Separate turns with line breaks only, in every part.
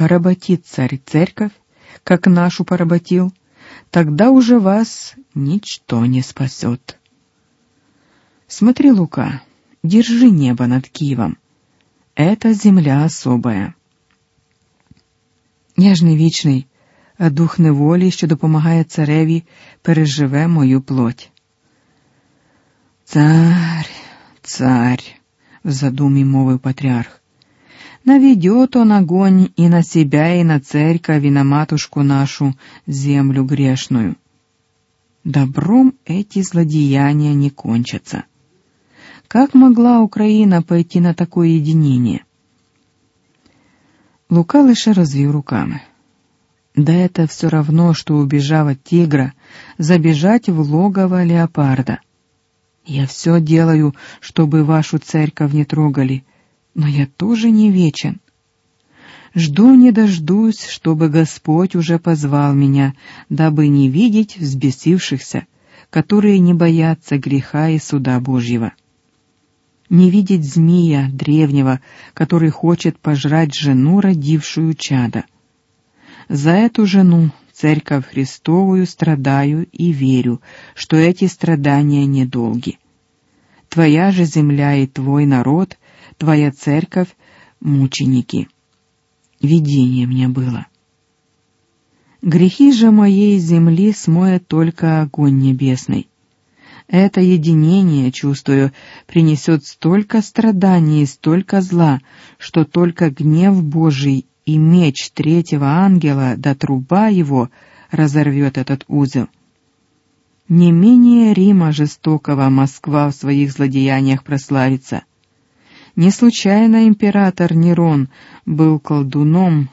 поработит царь церковь, как нашу поработил, тогда уже вас ничто не спасет. Смотри, Лука, держи небо над Киевом. Это земля особая. Ж вічний, а дух неволі, що допомагає цареві, переживе мою плоть. Царь, царь, в задумі мовив патріарх, наведет он огонь и на себя, и на церковь, и на матушку нашу, землю грешную. Добром эти злодеяния не кончатся. Как могла Украина пойти на такое единение? Лука лише розвів руками. Да это все равно, что убежав от тигра, забежать в логово леопарда. Я все делаю, чтобы вашу церковь не трогали, но я тоже не вечен. Жду не дождусь, чтобы Господь уже позвал меня, дабы не видеть взбесившихся, которые не боятся греха и суда Божьего. Не видеть змея древнего, который хочет пожрать жену, родившую чада. За эту жену, Церковь Христовую, страдаю и верю, что эти страдания недолги. Твоя же земля и твой народ, твоя церковь — мученики. Видение мне было. Грехи же моей земли смоет только огонь небесный. Это единение, чувствую, принесет столько страданий и столько зла, что только гнев Божий и меч третьего ангела до труба его разорвет этот узел. Не менее Рима жестокого Москва в своих злодеяниях прославится. Не случайно император Нерон был колдуном,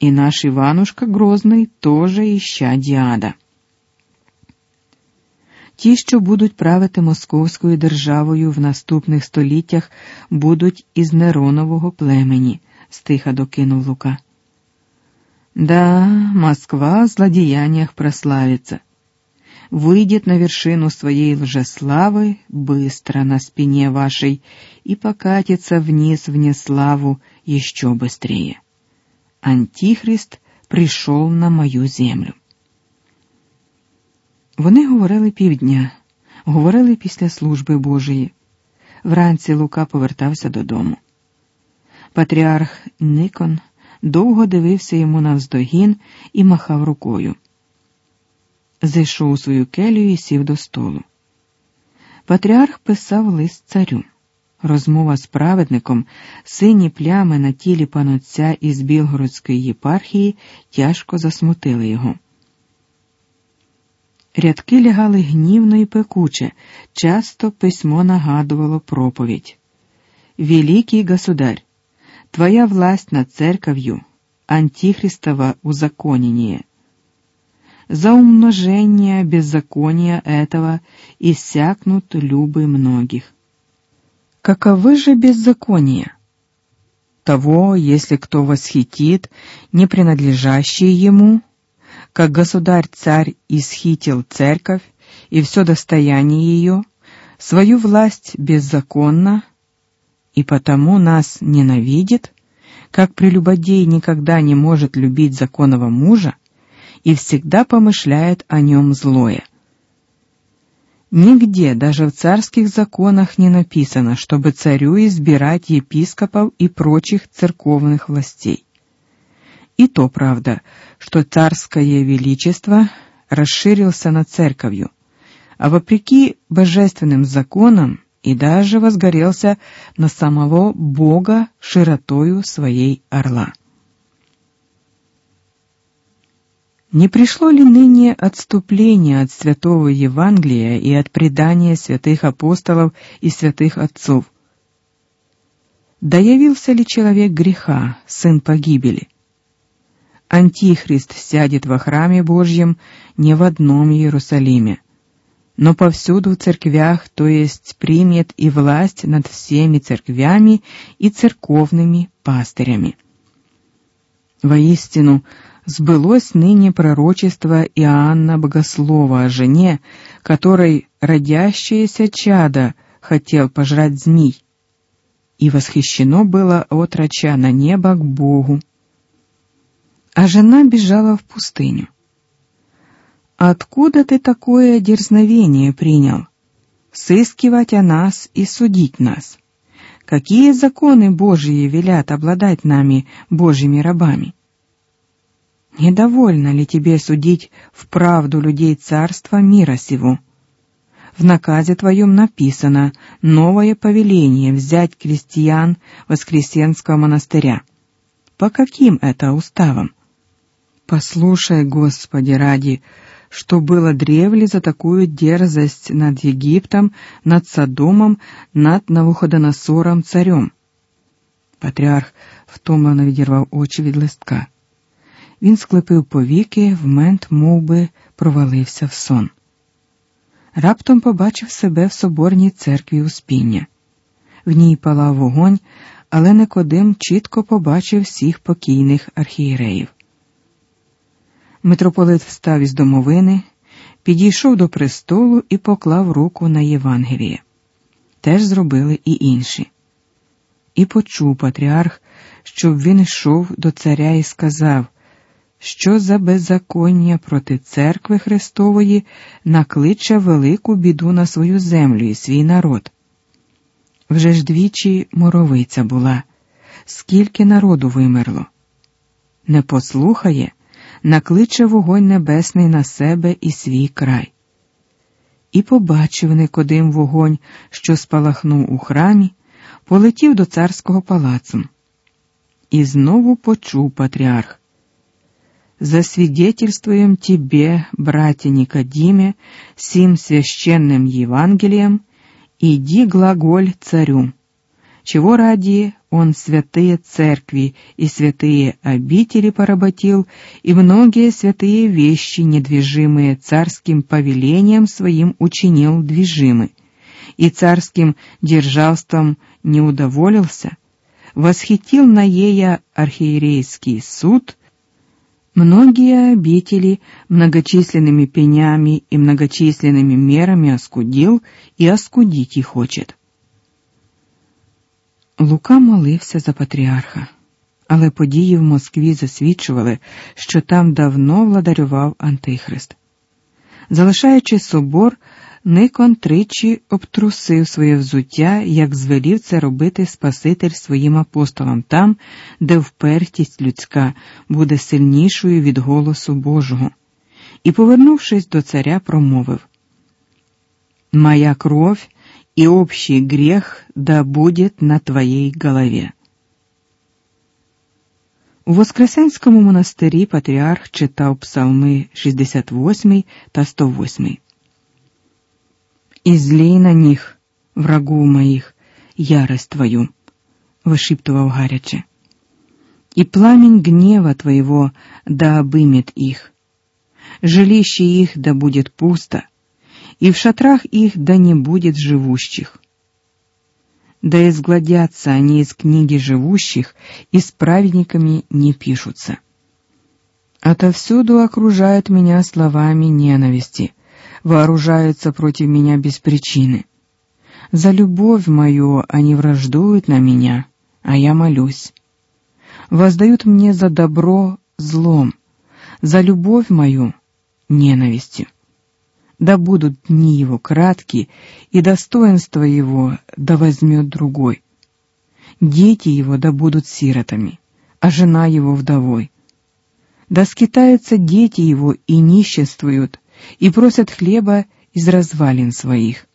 и наш Иванушка Грозный тоже ища Диада. Ті, що будуть правити Московською державою в наступних століттях, будуть із Неронового племені, стиха докинув Лука. Да, Москва в злодеяниях прославится Выйдет на вершину своей лжеславы быстро на спине вашей и покатится вниз в неславу еще быстрее. Антихрист пришел на мою землю. Вони говорили півдня, говорили після служби Божої. Вранці Лука повертався додому. Патріарх Никон довго дивився йому навздогін і махав рукою. Зайшов у свою келію і сів до столу. Патріарх писав лист царю. Розмова з праведником, сині плями на тілі панотця із Білгородської єпархії тяжко засмутили його. Рядки лягали гнівно і пекуче, часто письмо нагадувало проповідь. Великий государь, твоя власть над церковью, антихристово узаконение. За умножение беззакония этого иссякнут любы многих. Каковы же беззакония? Того, если кто восхитит, не принадлежащие ему, как государь-царь исхитил церковь и все достояние ее, свою власть беззаконно, и потому нас ненавидит, как прелюбодей никогда не может любить законного мужа и всегда помышляет о нем злое. Нигде, даже в царских законах, не написано, чтобы царю избирать епископов и прочих церковных властей. И то правда, что царское величество расширился над церковью, а вопреки божественным законам и даже возгорелся на самого Бога широтою своей орла. Не пришло ли ныне отступление от святого Евангелия и от предания святых апостолов и святых отцов? Да ли человек греха, сын погибели? Антихрист сядет во храме Божьем не в одном Иерусалиме, но повсюду в церквях, то есть примет и власть над всеми церквями и церковными пастырями. Воистину, сбылось ныне пророчество Иоанна Богослова о жене, которой родящееся чадо хотел пожрать змей, и восхищено было отроча на небо к Богу. А жена бежала в пустыню. «Откуда ты такое дерзновение принял? Сыскивать о нас и судить нас? Какие законы Божьи велят обладать нами, Божьими рабами?» Недовольно ли тебе судить в правду людей царства мира сего? В наказе твоем написано новое повеление взять крестьян Воскресенского монастыря. По каким это уставам? Послушай, Господи, ради, что было древле за такую дерзость над Египтом, над Содомом, над Навуходоносором царем. Патріарх втомлено відірвав очі від листка. Він склепив повіки, вмент мов би, провалився в сон. Раптом побачив себе в соборній церкві Успіння. В ній палав вогонь, але Никодим чітко побачив всіх покійних архієреїв. Митрополит встав із домовини, підійшов до престолу і поклав руку на Євангеліє. Теж зробили і інші. І почув патріарх, щоб він йшов до царя і сказав що за беззаконня проти церкви Христової накличе велику біду на свою землю і свій народ. Вже ж двічі моровиця була, скільки народу вимерло. Не послухає, накличе вогонь небесний на себе і свій край. І побачив Никодим вогонь, що спалахнув у храмі, полетів до царського палацу. І знову почув патріарх засвидетельствуем тебе, братья Никодиме, сим священным Евангелием, иди глаголь царю, чего ради он святые церкви и святые обители поработил, и многие святые вещи, недвижимые царским повелением своим, учинил движимы, и царским державством не удоволился, восхитил на ея архиерейский суд — Многие обители многочисленными пенями и многочисленными мерами оскудил і оскудить їх хочет. Лука молився за патріарха, але події в Москві засвідчували, що там давно владарював Антихрист. Залишаючи собор, Никон тричі обтрусив своє взуття, як звелів це робити Спаситель своїм апостолам там, де впертість людська буде сильнішою від голосу Божого, і, повернувшись до царя, промовив Моя кров і общий грех да будет на твоїй голові. У Воскресенському монастирі патріарх читав псалми 68 та 108. «Излей на них, врагу моих, ярость твою», — вышептывал гаряче. «И пламень гнева твоего да обымет их. Жилище их да будет пусто, и в шатрах их да не будет живущих. Да изгладятся они из книги живущих, и с праведниками не пишутся. Отовсюду окружают меня словами ненависти, вооружаются против меня без причины. За любовь мою они враждуют на меня, а я молюсь. Воздают мне за добро злом, за любовь мою ненавистью. Да будут дни его краткие, и достоинство его да возьмет другой. Дети его да будут сиротами, а жена его вдовой. Да скитаются дети его и нищенствуют, и просят хлеба из развалин своих.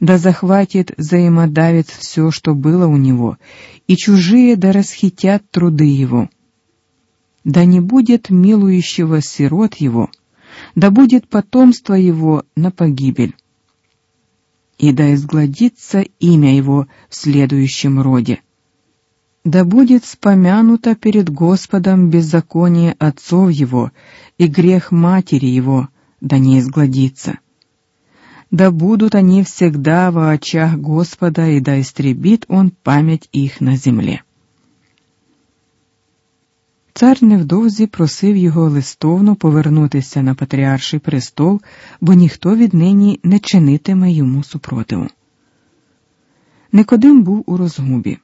Да захватит взаимодавец все, что было у него, и чужие да расхитят труды его. Да не будет милующего сирот его, да будет потомство его на погибель. И да изгладится имя его в следующем роде. Да будет спомянуто перед Господом беззаконие отцов его и грех матери его, да не изгладится. Да будут они всегда во очах Господа, и да истребит он память их на земле. Цар невдовзі просив його листовно повернутися на патріарший престол, бо ніхто віднині не чинитиме йому супротиву. Никодим був у розгубі.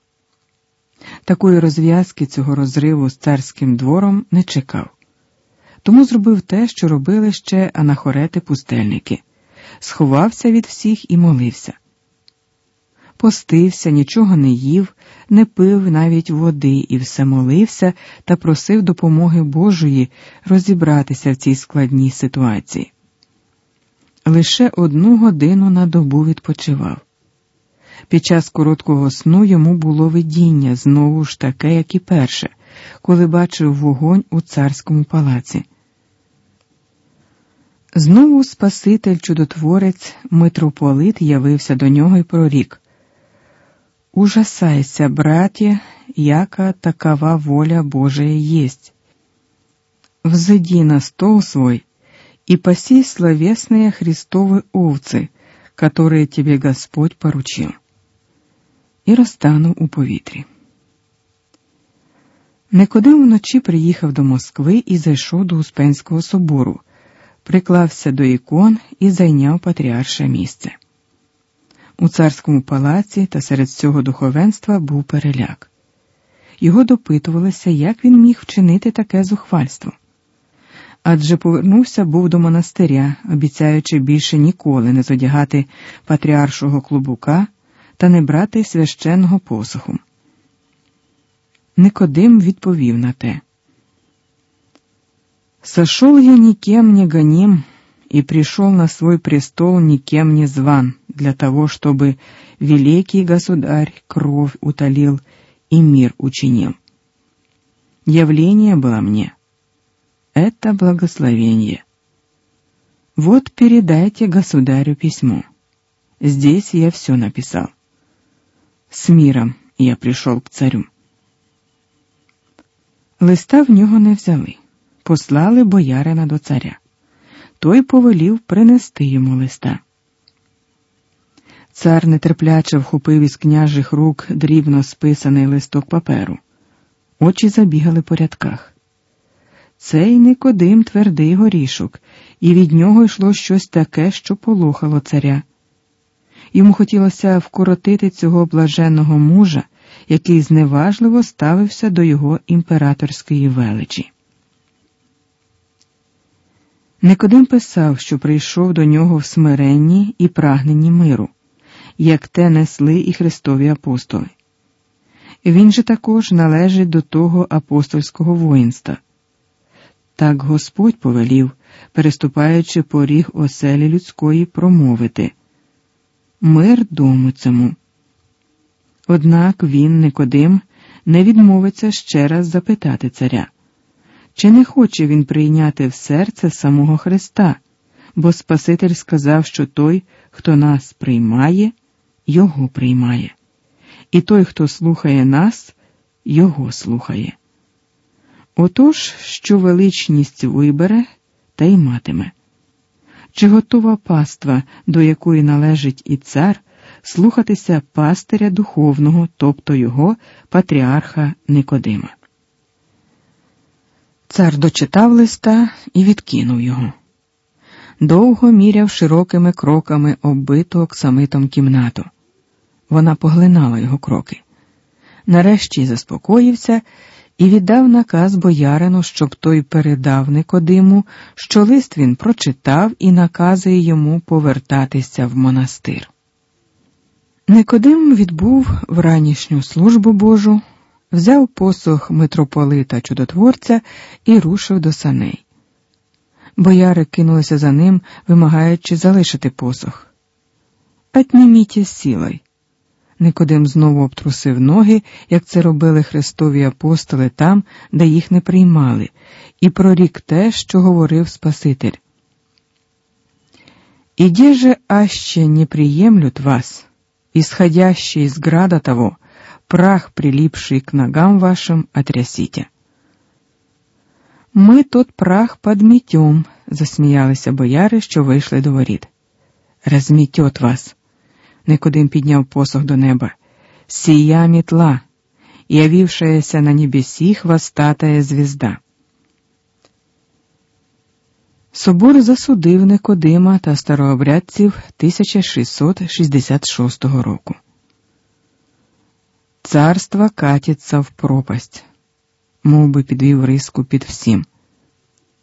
Такої розв'язки цього розриву з царським двором не чекав. Тому зробив те, що робили ще анахорети-пустельники сховався від всіх і молився. Постився, нічого не їв, не пив навіть води і все молився та просив допомоги Божої розібратися в цій складній ситуації. Лише одну годину на добу відпочивав. Під час короткого сну йому було видіння знову ж таке, як і перше, коли бачив вогонь у царському палаці. Знову Спаситель чудотворець, митрополит явився до нього і прорік. Ужасайся, браті, яка такова воля Божия есть. Взойди на стол свой и паси словесные Христовы овцы, которые тебе Господь поручил. І розтанув у повітрі. Никодим вночі приїхав до Москви і зайшов до Успенського собору приклався до ікон і зайняв патріарше місце. У царському палаці та серед цього духовенства був переляк. Його допитувалися, як він міг вчинити таке зухвальство. Адже повернувся був до монастиря, обіцяючи більше ніколи не зодягати патріаршого клубука та не брати священного посуху. Никодим відповів на те. Сошел я никем не гоним и пришел на свой престол никем не зван, для того, чтобы великий государь кровь утолил и мир учинил. Явление было мне. Это благословение. Вот передайте государю письмо. Здесь я все написал. С миром я пришел к царю. Листа в нього не взяли послали боярина до царя. Той повелів принести йому листа. Цар нетерпляче вхопив із княжих рук дрібно списаний листок паперу. Очі забігали по рядках. Цей Никодим твердий горішок, і від нього йшло щось таке, що полохало царя. Йому хотілося вкоротити цього блаженного мужа, який зневажливо ставився до його імператорської величі. Никодим писав, що прийшов до нього в смиренні і прагненні миру, як те несли і Христові апостоли. Він же також належить до того апостольського воїнства. Так Господь повелів, переступаючи поріг оселі людської, промовити Мир дому цьому. Однак він, Никодим, не відмовиться ще раз запитати царя. Чи не хоче він прийняти в серце самого Христа, бо Спаситель сказав, що той, хто нас приймає, Його приймає, і той, хто слухає нас, Його слухає. Отож, що величність вибере та й матиме. Чи готова паства, до якої належить і цар, слухатися пастиря духовного, тобто його патріарха Никодима? Цар дочитав листа і відкинув його. Довго міряв широкими кроками оббиту оксамитом кімнату. Вона поглинала його кроки. Нарешті заспокоївся і віддав наказ боярину, щоб той передав Никодиму, що лист він прочитав і наказує йому повертатися в монастир. Никодим відбув в ранішню службу Божу взяв посох митрополита чудотворця і рушив до саней. Бояри кинулися за ним, вимагаючи залишити посох. Отніміть сілой. Никодим знову обтрусив ноги, як це робили хрестові апостоли там, де їх не приймали, і прорік те, що говорив Спаситель. «Иде же аще не приемлют вас, исходящие из града того, прах, прилипший к ногам вашим, отрясите. Ми тот прах подметем, засміялися бояри, що вийшли до воріт. Розмітет вас. Никодим підняв посох до неба. Сія мітла, явившаяся на небесі хвостатая звізда. Собор засудив Никодима та старообрядців 1666 року. царство катиться в пропасть, мов би підвів риску під всім.